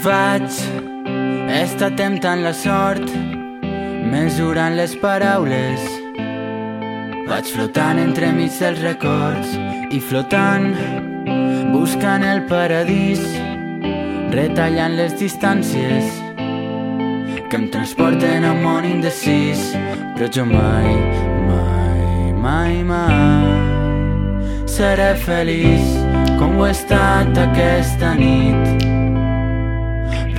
Vaig estar temptant la sort, mesurant les paraules. Vaig flotant entremig dels records i flotant, buscant el paradís, retallant les distàncies que em transporten a un món indecis, però jo mai, mai, mai, mai seré feliç com ho he estat aquesta nit.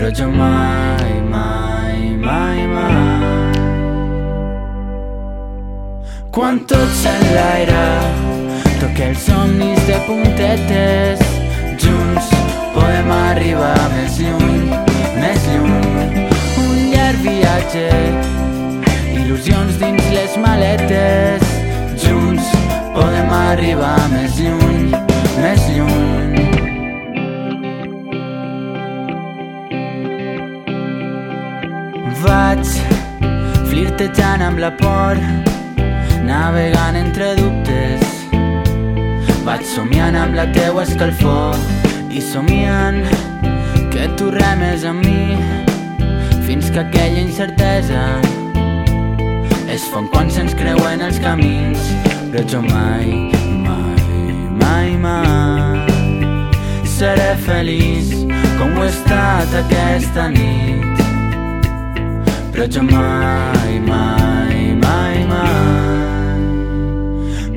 Però jo mai, mai, mai, mai. Quan tot s'enlaira Toque els somnis de puntetes. Junts podem arribar més lluny, més lluny. Un llarg viatge Il·lusions dins les maletes. Junts podem arribar més lluny, flirtejant amb la por, navegant entre dubtes. Vaig somiant amb la teua escalfor i somiant que tu remes amb mi fins que aquella incertesa es fon quan se'ns creuen els camins però jo mai, mai, mai, mai seré feliç com ho he estat aquesta nit però jo mai,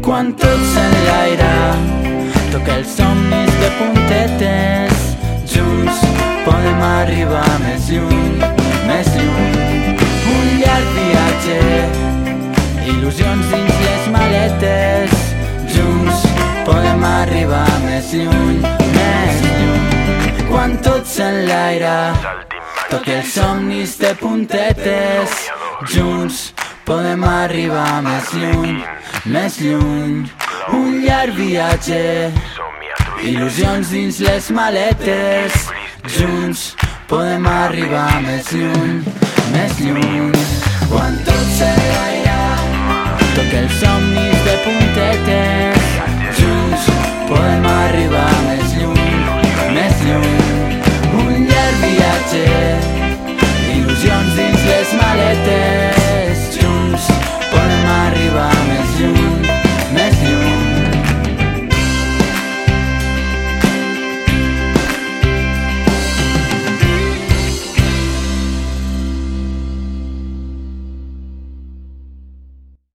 quan tot s'enlaira. Toca els somnis de puntetes. Junts podem arribar més lluny, més lluny. Un llarg viatge il·lusions dins les maletes. Junts podem arribar més lluny, més lluny. Quan tot s'enlaira Toque els somnis de puntetes. Junts podem arribar més lluny, més lluny. Un llarg viatge Il·lusions dins les maletes. Junts podem arribar més lluny, més lluny. Quan tot s'enlaira Toque els somnis